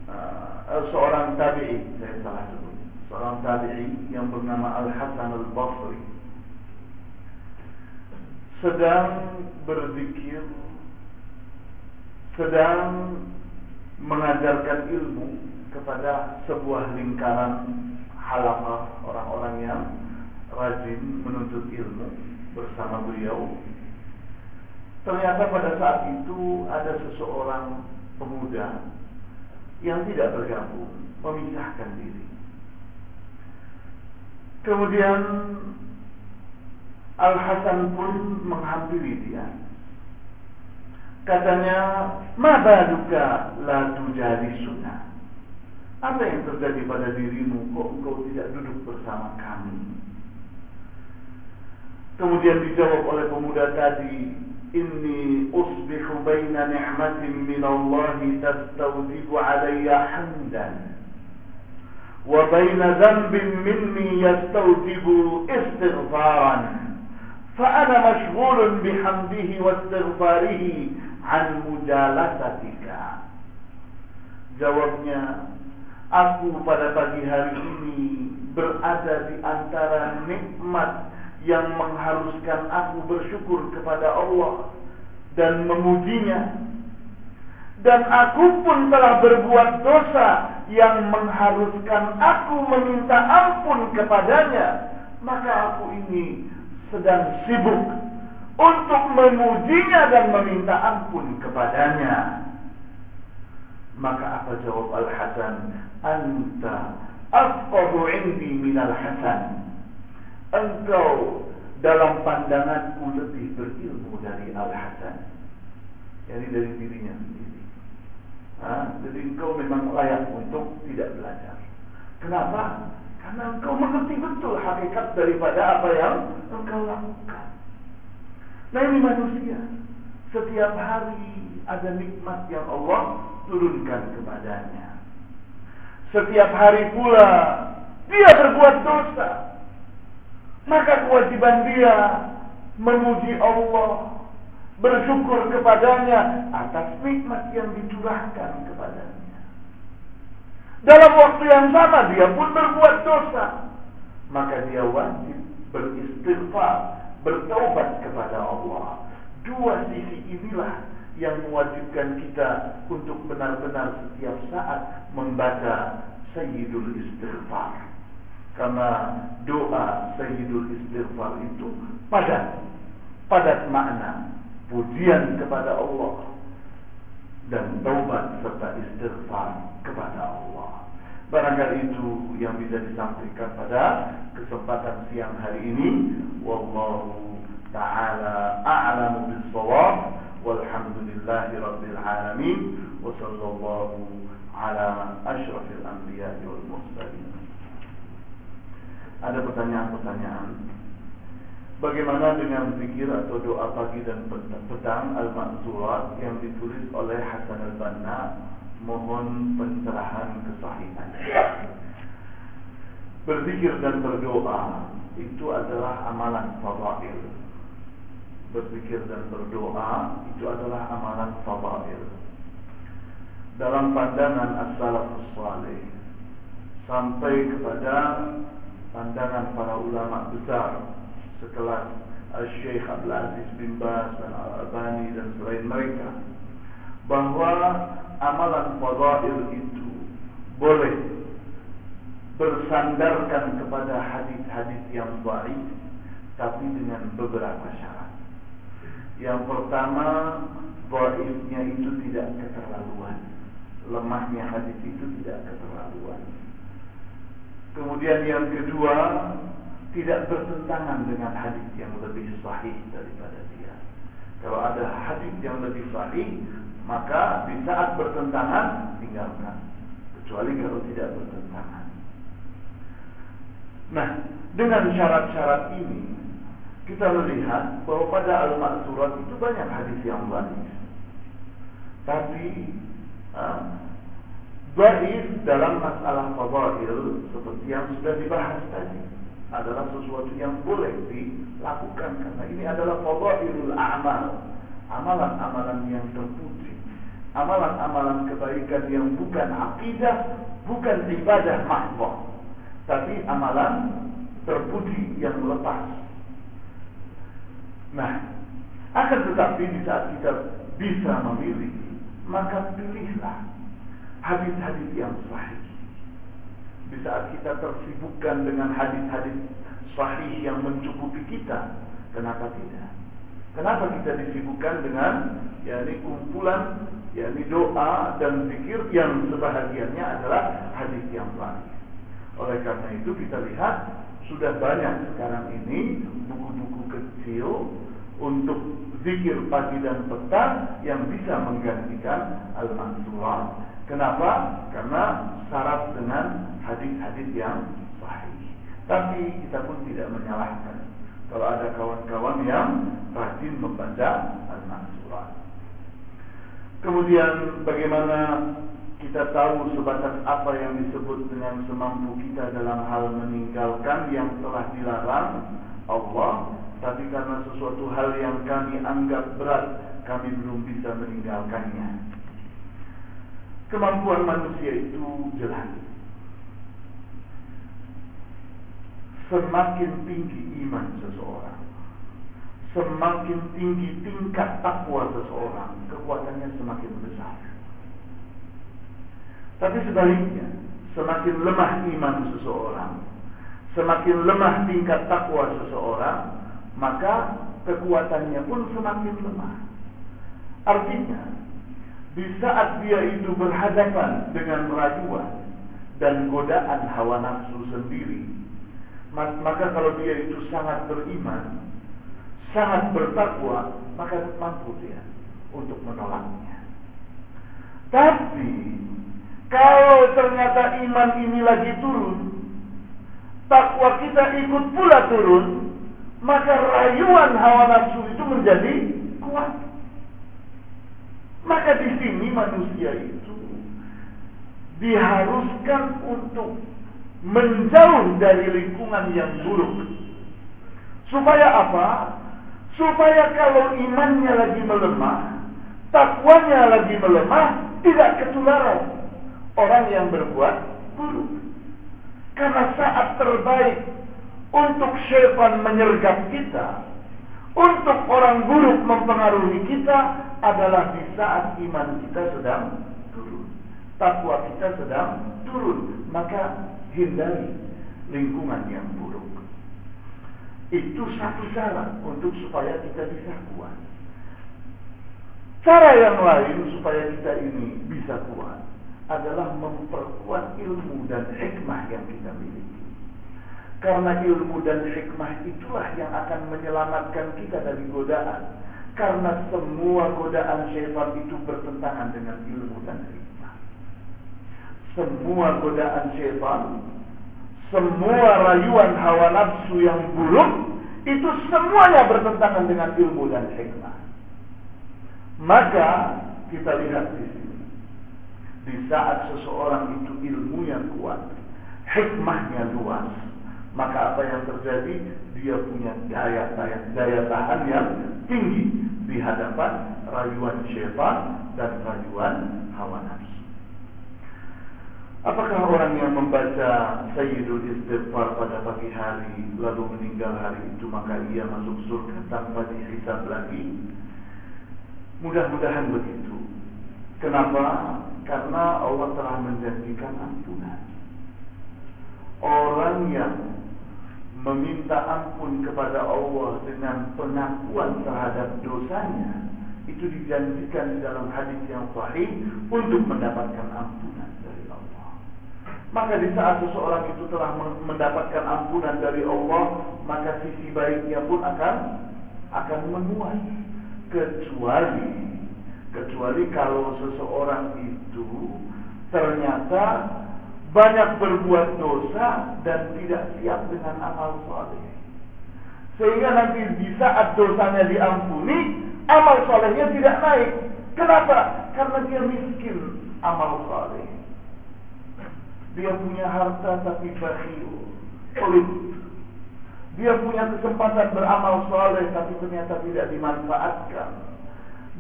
uh, Seorang tabi'i Saya salah sebut Seorang tabi'i yang bernama Al-Hasan Al-Basri Sedang berzikir Sedang mengajarkan ilmu kepada sebuah lingkaran halaqah orang-orang yang rajin menuntut ilmu bersama beliau. Ternyata pada saat itu ada seseorang pemuda yang tidak bergabung, memisahkan diri. Kemudian Al Hasan pun menghampiri dia. Katanya, "Ma baluka la tujalisuna?" Apa yang terjadi pada dirimu kok engkau tidak duduk bersama kami? Kemudian dijawab oleh pemuda tadi, Inni usbihu baina ni'matin min Allah tastawjibu alayya hamdan wa baina dhanbin minni yastawjibu istighfaran فأنا مشغول بحمده واستغفاره عن مجالستك Jawabnya Aku pada pagi hari ini berada di antara nikmat yang mengharuskan aku bersyukur kepada Allah dan memujinya. Dan aku pun telah berbuat dosa yang mengharuskan aku meminta ampun kepadanya. Maka aku ini sedang sibuk untuk memujinya dan meminta ampun kepadanya. Maka apa jawab Al-Hasan? Anta afqahu indi minal Hasan. Engkau dalam pandanganku lebih berilmu dari Al-Hasan. Jadi dari dirinya sendiri. Ha? Jadi engkau memang layak untuk tidak belajar. Kenapa? Karena engkau mengerti betul hakikat daripada apa yang engkau lakukan. Nah ini manusia. Setiap hari ada nikmat yang Allah turunkan kepadanya. Setiap hari pula dia berbuat dosa. Maka kewajiban dia memuji Allah bersyukur kepadanya atas nikmat yang dicurahkan kepadanya. Dalam waktu yang sama dia pun berbuat dosa, maka dia wajib beristighfar, bertaubat kepada Allah. Dua sisi inilah yang mewajibkan kita untuk benar-benar setiap saat membaca Sayyidul Istighfar. Karena doa Sayyidul Istighfar itu padat, padat makna, pujian kepada Allah dan taubat serta istighfar kepada Allah. Barangkali itu yang bisa disampaikan pada kesempatan siang hari ini. Wallahu ta'ala a'lamu bis-shawab. Walhamdulillahi rabbil alamin. Wa sallallahu ala asyrafil anbiya'i wal mursalin. Ada pertanyaan-pertanyaan Bagaimana dengan zikir atau doa pagi dan petang al-maksurat yang ditulis oleh Hasan al-Banna mohon pencerahan kesahihan. Berzikir dan berdoa itu adalah amalan fadail. Berzikir dan berdoa itu adalah amalan fadail. Dalam pandangan as-salafus salih sampai kepada pandangan para ulama besar sekelas Al-Syekh Abdul Aziz bin Bas dan Al-Albani dan selain mereka bahwa amalan fadail itu boleh bersandarkan kepada hadis-hadis yang baik tapi dengan beberapa syarat. Yang pertama, baiknya itu tidak keterlaluan. Lemahnya hadis itu tidak keterlaluan. Kemudian yang kedua, tidak bertentangan dengan hadis yang lebih sahih daripada dia. Kalau ada hadis yang lebih sahih, maka di saat bertentangan tinggalkan kecuali kalau tidak bertentangan. Nah, dengan syarat-syarat ini kita melihat bahwa pada al-maksurat itu banyak hadis yang baik. Tapi uh, baik dalam masalah fadail seperti yang sudah dibahas tadi adalah sesuatu yang boleh dilakukan karena ini adalah fadailul a'mal, amalan-amalan yang terpuji amalan-amalan kebaikan yang bukan akidah, bukan ibadah mahdoh, tapi amalan terpuji yang lepas. Nah, akan tetapi di saat kita bisa memilih, maka pilihlah hadis-hadis yang sahih. Di saat kita tersibukkan dengan hadis-hadis sahih yang mencukupi kita, kenapa tidak? Kenapa kita disibukkan dengan yakni kumpulan yakni doa dan zikir yang sebahagiannya adalah hadis yang baik. Oleh karena itu kita lihat sudah banyak sekarang ini buku-buku kecil untuk zikir pagi dan petang yang bisa menggantikan al-mansurat. Kenapa? Karena syarat dengan hadis-hadis yang sahih. Tapi kita pun tidak menyalahkan kalau ada kawan-kawan yang rajin membaca Al-Mansurat. Kemudian bagaimana kita tahu sebatas apa yang disebut dengan semampu kita dalam hal meninggalkan yang telah dilarang Allah tapi karena sesuatu hal yang kami anggap berat kami belum bisa meninggalkannya kemampuan manusia itu jelas semakin tinggi iman seseorang, semakin tinggi tingkat takwa seseorang, kekuatannya semakin besar. Tapi sebaliknya, semakin lemah iman seseorang, semakin lemah tingkat takwa seseorang, maka kekuatannya pun semakin lemah. Artinya, di saat dia itu berhadapan dengan raguan dan godaan hawa nafsu sendiri, maka kalau dia itu sangat beriman, sangat bertakwa, maka mampu dia untuk menolaknya. Tapi kalau ternyata iman ini lagi turun, takwa kita ikut pula turun, maka rayuan hawa nafsu itu menjadi kuat. Maka di sini manusia itu diharuskan untuk menjauh dari lingkungan yang buruk. Supaya apa? Supaya kalau imannya lagi melemah, takwanya lagi melemah, tidak ketularan orang yang berbuat buruk. Karena saat terbaik untuk syaitan menyergap kita, untuk orang buruk mempengaruhi kita adalah di saat iman kita sedang turun. Takwa kita sedang turun. Maka hindari lingkungan yang buruk. Itu satu cara untuk supaya kita bisa kuat. Cara yang lain supaya kita ini bisa kuat adalah memperkuat ilmu dan hikmah yang kita miliki. Karena ilmu dan hikmah itulah yang akan menyelamatkan kita dari godaan. Karena semua godaan syaitan itu bertentangan dengan ilmu dan hikmah. Semua godaan syaitan semua rayuan hawa nafsu yang buruk itu semuanya bertentangan dengan ilmu dan hikmah. Maka kita lihat di sini. Di saat seseorang itu ilmunya kuat, hikmahnya luas, maka apa yang terjadi? Dia punya daya daya, daya tahan yang tinggi di hadapan rayuan syaitan dan rayuan hawa nafsu. Apakah orang yang membaca Sayyidul Istighfar pada pagi hari lalu meninggal hari itu maka ia masuk surga tanpa dihisab lagi? Mudah-mudahan begitu. Kenapa? Karena Allah telah menjanjikan ampunan. Orang yang meminta ampun kepada Allah dengan pengakuan terhadap dosanya itu dijanjikan di dalam hadis yang sahih untuk mendapatkan ampunan. Maka di saat seseorang itu telah mendapatkan ampunan dari Allah, maka sisi baiknya pun akan akan menuai. Kecuali kecuali kalau seseorang itu ternyata banyak berbuat dosa dan tidak siap dengan amal soleh. Sehingga nanti di saat dosanya diampuni, amal solehnya tidak naik. Kenapa? Karena dia miskin amal soleh. Dia punya harta tapi bakhil, pelit. Dia punya kesempatan beramal soleh tapi ternyata tidak dimanfaatkan.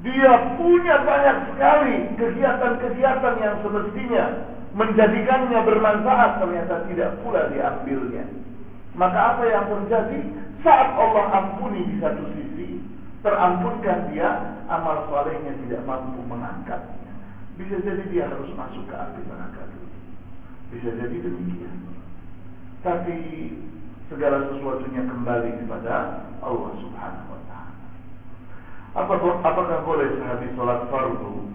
Dia punya banyak sekali kegiatan-kegiatan yang semestinya menjadikannya bermanfaat ternyata tidak pula diambilnya. Maka apa yang terjadi saat Allah ampuni di satu sisi, terampunkan dia, amal solehnya tidak mampu mengangkatnya. Bisa jadi dia harus masuk ke api neraka bisa jadi demikian. Tapi segala sesuatunya kembali kepada Allah Subhanahu wa taala. Apakah boleh sehabis salat fardu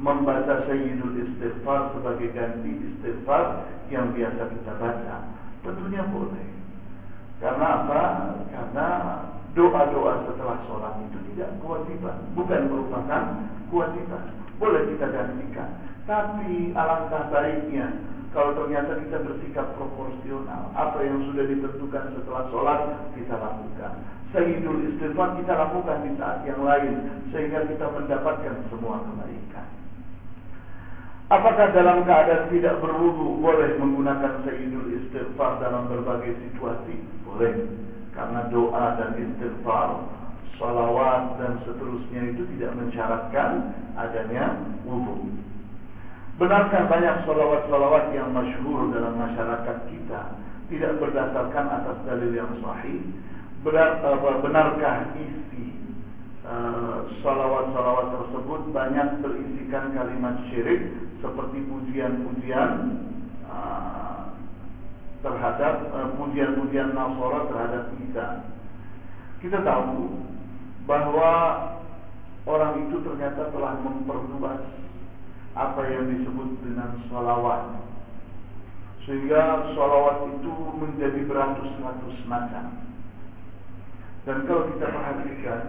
membaca Sayyidul Istighfar sebagai ganti istighfar yang biasa kita baca? Tentunya boleh. Karena apa? Karena doa-doa setelah sholat itu tidak kewajiban, bukan merupakan kewajiban. Boleh kita gantikan. Tapi alangkah baiknya kalau ternyata kita bersikap proporsional, apa yang sudah ditentukan setelah sholat kita lakukan. Sayyidul istighfar kita lakukan di saat yang lain sehingga kita mendapatkan semua kebaikan. Apakah dalam keadaan tidak berwudu boleh menggunakan sayyidul istighfar dalam berbagai situasi? Boleh. Karena doa dan istighfar, salawat dan seterusnya itu tidak mensyaratkan adanya wudu. Benarkah banyak salawat-salawat yang masyhur dalam masyarakat kita tidak berdasarkan atas dalil yang sahih? Benar, benarkah isi uh, salawat-salawat tersebut banyak berisikan kalimat syirik seperti pujian-pujian uh, terhadap uh, pujian-pujian Nasara terhadap Isa? Kita tahu bahwa orang itu ternyata telah memperluas apa yang disebut dengan sholawat. Sehingga sholawat itu menjadi beratus-ratus macam. Dan kalau kita perhatikan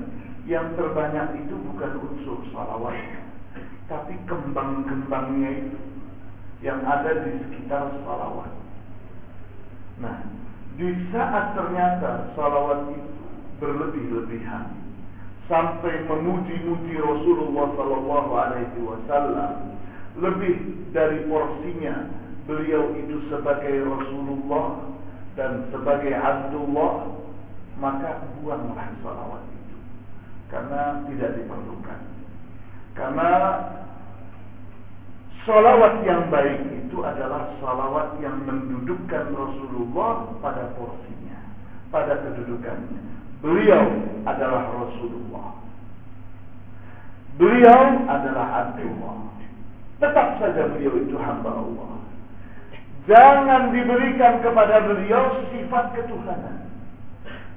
yang terbanyak itu bukan unsur sholawat tapi kembang-kembangnya itu yang ada di sekitar sholawat nah di saat ternyata sholawat itu berlebih-lebihan sampai memuji-muji Rasulullah Sallallahu Alaihi Wasallam lebih dari porsinya beliau itu sebagai Rasulullah dan sebagai Abdullah maka buanglah salawat itu karena tidak diperlukan. Karena salawat yang baik itu adalah salawat yang mendudukkan Rasulullah pada porsinya, pada kedudukannya. Beliau adalah Rasulullah. Beliau adalah Abdullah. Tetap saja beliau itu hamba Allah. Jangan diberikan kepada beliau sifat ketuhanan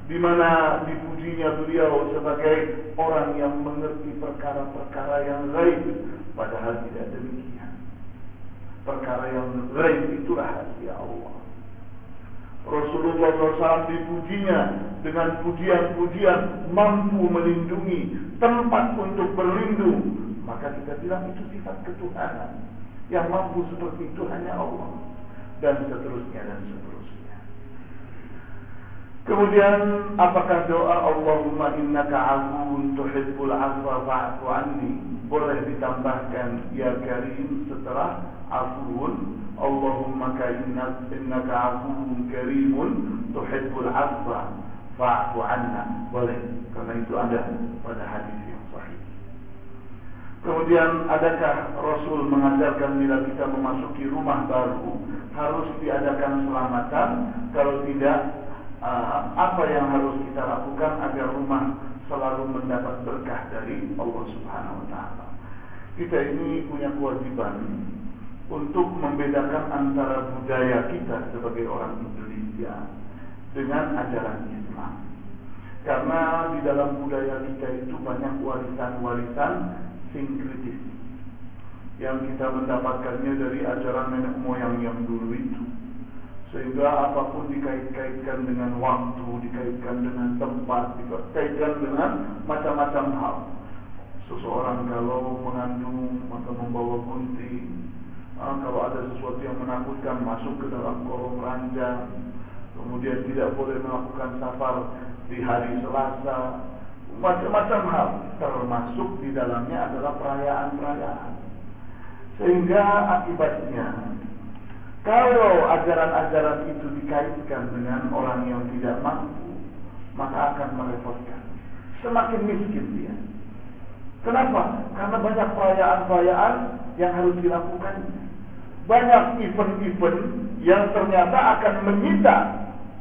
di mana dipujinya beliau sebagai orang yang mengerti perkara-perkara yang gaib. Padahal tidak demikian. Perkara yang gaib itu rahasia Allah. Rasulullah SAW dipujinya dengan pujian-pujian mampu melindungi tempat untuk berlindung. Maka kita bilang itu sifat ketuhanan. Yang mampu seperti itu hanya Allah. Dan seterusnya dan seterusnya Kemudian apakah doa Allahumma innaka afuun tuhibbul afwa fa'fu anni boleh ditambahkan ya karim setelah afuun Allahumma ka innaka afuun karimun tuhibbul afwa fa'fu anna boleh karena itu ada pada hadis yang sahih. Kemudian adakah Rasul mengajarkan bila kita memasuki rumah baru harus diadakan selamatan kalau tidak uh, apa yang harus kita lakukan agar rumah selalu mendapat berkah dari Allah Subhanahu wa taala. Kita ini punya kewajiban untuk membedakan antara budaya kita sebagai orang Indonesia dengan ajaran Islam. Karena di dalam budaya kita itu banyak warisan-warisan sinkritis yang kita mendapatkannya dari ajaran nenek moyang yang dulu itu. Sehingga apa pun dikait-kaitkan dengan waktu, dikaitkan dengan tempat, dikaitkan dengan macam-macam hal. Seseorang kalau mengandung maka membawa gunting. Ah, kalau ada sesuatu yang menakutkan masuk ke dalam kolong ranjang. Kemudian tidak boleh melakukan safar di hari Selasa. Macam-macam hal termasuk di dalamnya adalah perayaan-perayaan. Sehingga akibatnya kalau ajaran-ajaran itu dikaitkan dengan orang yang tidak mampu, maka akan merepotkan. Semakin miskin dia. Kenapa? Karena banyak perayaan-perayaan yang harus dilakukan. Banyak event-event yang ternyata akan menyita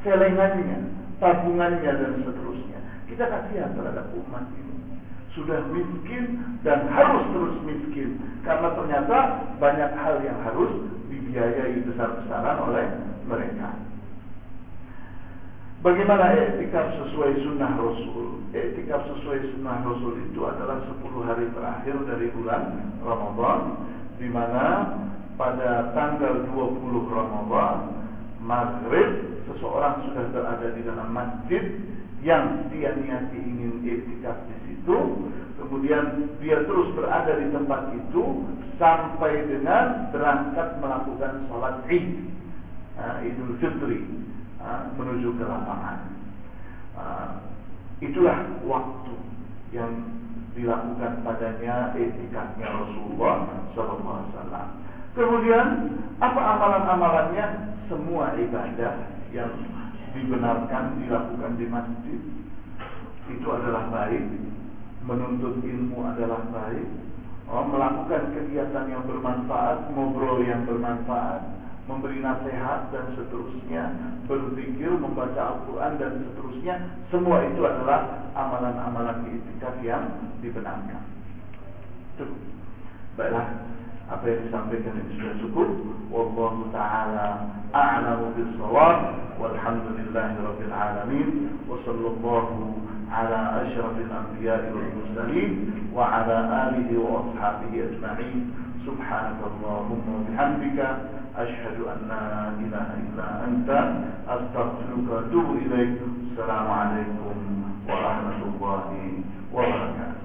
celengannya, tabungannya dan seterusnya. Kita kasihan terhadap umat ini. Sudah miskin dan harus terus miskin. Karena ternyata banyak hal yang harus dibiayai besar-besaran oleh mereka. Bagaimana etikaf sesuai sunnah Rasul? Etikaf sesuai sunnah Rasul itu adalah 10 hari terakhir dari bulan Ramadan di mana pada tanggal 20 Ramadan maghrib seseorang sudah berada di dalam masjid yang dia niati ingin etikaf di situ kemudian dia terus berada di tempat itu sampai dengan berangkat melakukan sholat id uh, idul fitri uh, menuju ke lapangan uh, itulah waktu yang dilakukan padanya etikatnya Rasulullah SAW. Kemudian apa amalan-amalannya? Semua ibadah yang dibenarkan dilakukan di masjid itu adalah baik menuntut ilmu adalah baik, oh, melakukan kegiatan yang bermanfaat, ngobrol yang bermanfaat, memberi nasihat dan seterusnya, berzikir, membaca Al-Quran dan seterusnya, semua itu adalah amalan-amalan itikaf yang dibenarkan. Baiklah, apa yang disampaikan ini sudah cukup. Wallahu taala a'lamu bis-shawab. Walhamdulillahirabbil alamin. Wa sallallahu على أشرف الأنبياء والمرسلين وعلى آله وأصحابه أجمعين. سبحانك اللهم وبحمدك أشهد أن لا إله إلا أنت أستغفرك وأتوب إليك. السلام عليكم ورحمة الله وبركاته.